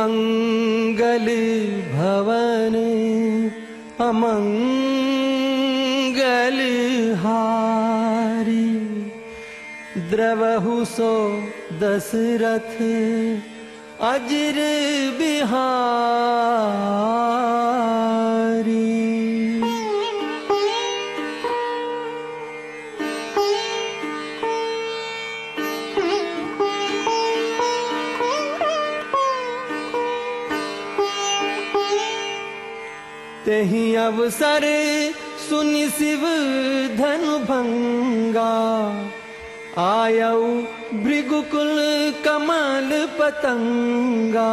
मङ्गल भवनङ्गलिहारी द्रवहुसो दशरथ अजर्विहार तेहि अवसर। सुनि शिव धनु भंगा। आयऊ भृगुकुल कमल पतंगा।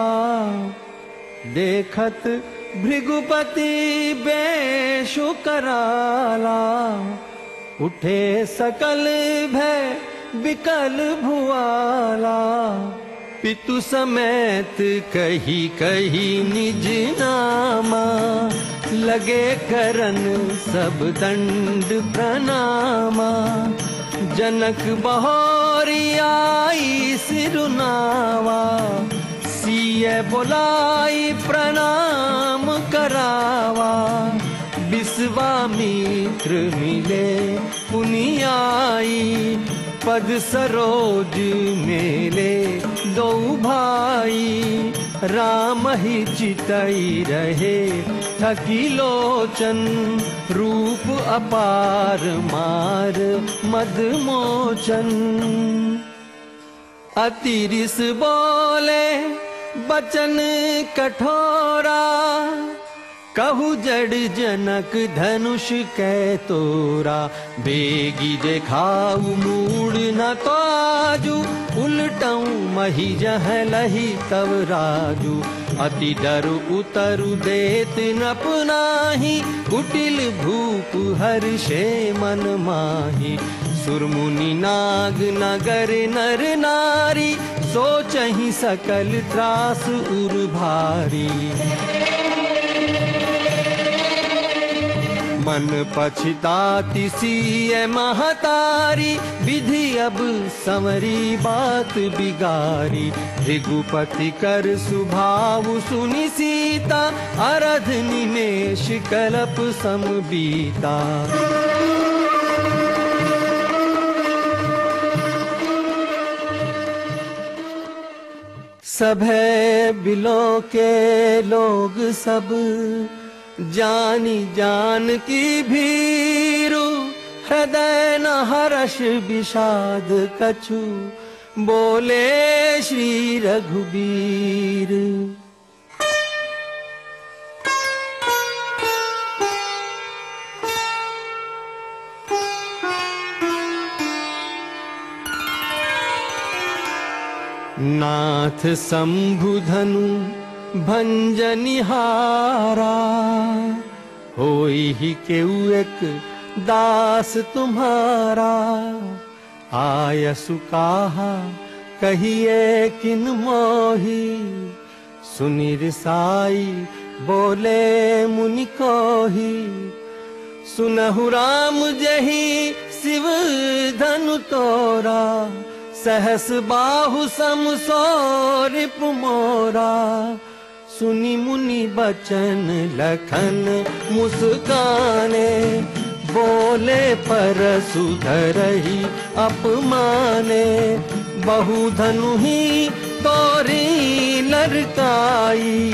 देखत भृगुपति बेशु कराला। उठे सकल भय विकल भुआला। पितु समेत कही कही निज नामा। लगे करन सब दंड प्रणामा। जनक बहोरी आई सिरुनावा सीय बोलाई प्रणाम करावा। विश्वामित्र मिले पुनियाई, पद सरोज मेले दो भाई राम ही चितई रहे। थकी लोचन रूप अपार मार मद मोचन अतिरिस बोले बचन कठोरा कहु जड़ जनक धनुष कै तोरा बेगी देखाऊ मूड न आजू उलटऊ मही जह लही तव राजू। अति डर उतरु देत न पुनाही कुटिल भूप हर्षे मन माही। सुरमुनि नाग नगर नर नारी सोचहि सकल त्रास उर भारी मन पछताती सीय महतारी विधि अब समरी बात बिगारी। भृगुपति कर सुभाव सुनि सीता अरध निमेश कलप सम बीता। सभे बिलो के लोग सब जानी जान की भीरु हृदय न हर्ष विषाद कछु। बोले श्री रघुबीर। नाथ शंभुधनु भंजनिहारा होई ही केऊ एक दास तुम्हारा। आयसु काहा कहिए किन मोही। सुनिर साई बोले मुनि कोही। सुनहु राम जही शिव धनु तोरा। सहस बाहु सम मोरा। सुनि मुनि बचन लखन मुस्काने, बोले पर सुधरही अपमाने। बहु धनु ही तोरी लड़काई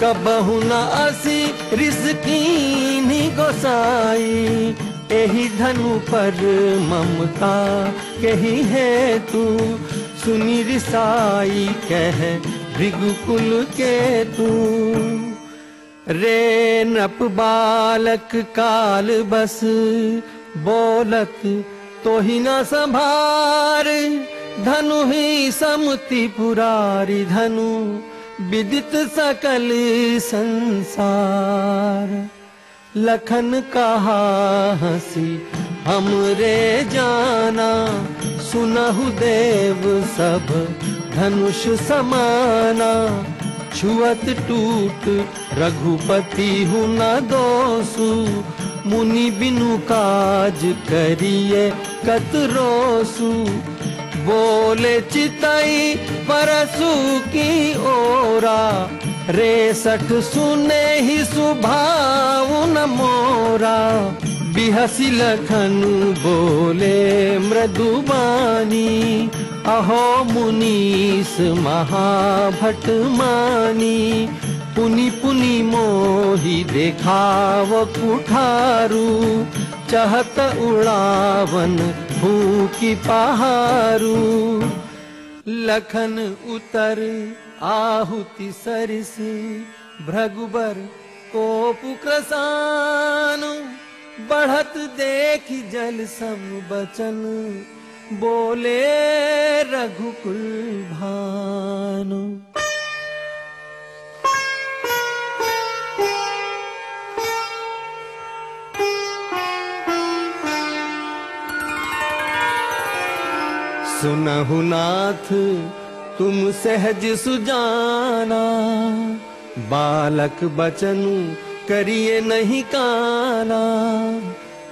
कबहु न असी रिसकीनी गोसाई। एही धनु पर ममता कही है तू, सुनी रिसाई कह भृगुकुल के तू रे नप बालक काल बस बोलत तो ही न संभार। धनु ही समति पुरारी धनु विदित सकल संसार। लखन कहा हसी हमरे जाना, सुनहु देव सब, धनुष समाना। छुअत टूट, रघुपति हु न दोसु, मुनि बिनु काज करिए कतरोसु बोले चितई परसु की ओरा रेसठ सुने ही सुभाव न मोरा। बिहसी लखन बोले, मृदुबानी, अहो मुनीस महाभट मानी पुनि पुनि मोही देखाव कुठारू, चहत उड़ावन फूकी पहारू। लखन उतर आहुति सरिस भृगुबर कोपु क्रसानु। बढ़त देख जल सम बचन, बोले रघुकुल भानु। सुनहु नाथ, तुम सहज सुजाना, बालक बचनु करिए नहीं काना।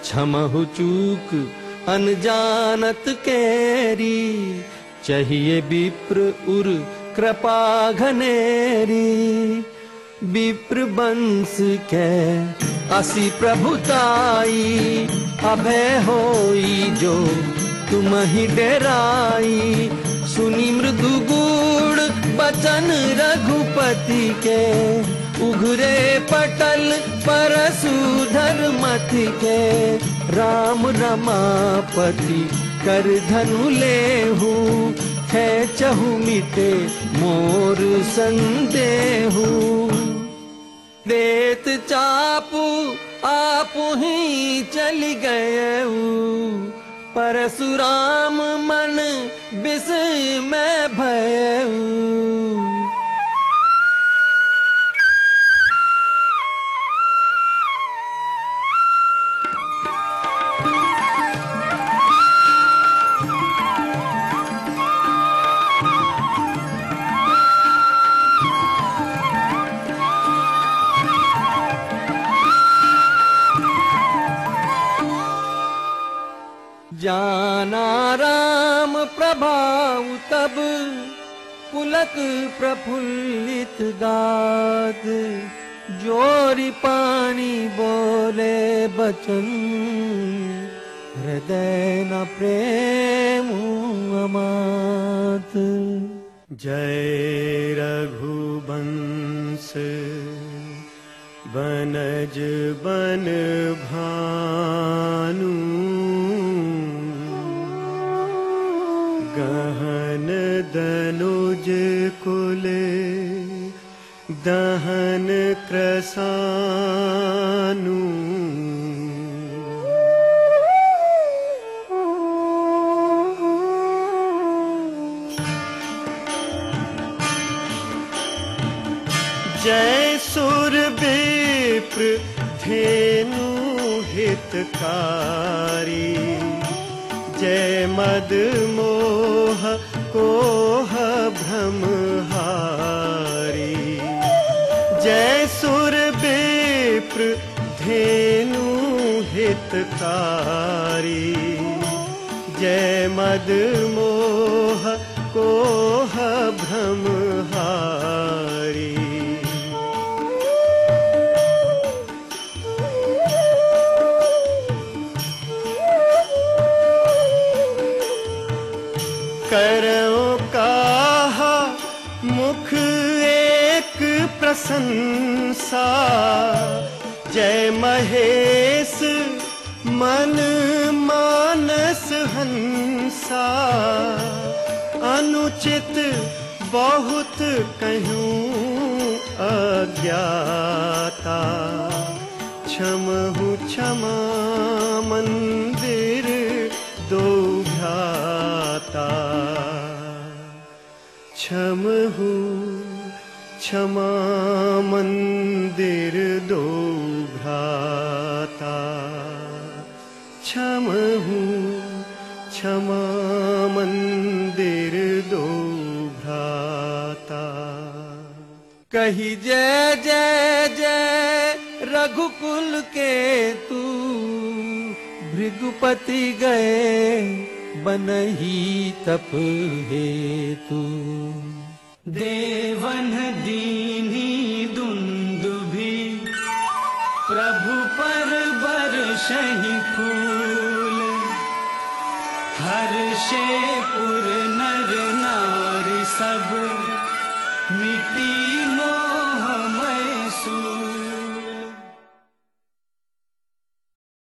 क्षमहु चूक अनजानत केरी। चाहिए विप्र उर कृपा घनेरी। विप्र बंस के असी प्रभुताई अभय होई जो तुम ही डेराई। सुनी मृदु गुड़ बचन रघुपति के। उघरे पटल परसुधर मति के। राम रमापति कर धनु लेहू है चहु मिटे मोर संदेहू। देत चापू आप ही चल गए परशुराम मन बिस में भयऊ जाना राम प्रभाव तब पुलक प्रफुल्लित गाद। जोरी पानी बोले बचन हृदय न प्रेम अमात जय रघुवंश बनज बन भानु कुल दहन क्रसानु जय सुर विप्र धेनु हितकारी। जय मद मोह कोह भ्रमहारी जय सुर विप्र धेनु हितकारी जय मद मोह कोह भ्रमहारी प्रशंसा जय महेश, मन मानस हंसा अनुचित बहुत कहूँ अज्ञाता। क्षमहु क्षमा मंदिर दो भ्राता। क्षमहु क्षमा मंदिर दो भ्राता। क्षमहु क्षमा मंदिर दो भ्राता। कही जय जय जय रघुकुल के तू भृगुपति गए बनही तप हेतु देवन दीनी दुन्दुभि प्रभु पर बरषहि फूल। हर्षे पुर नर नार सब मिटी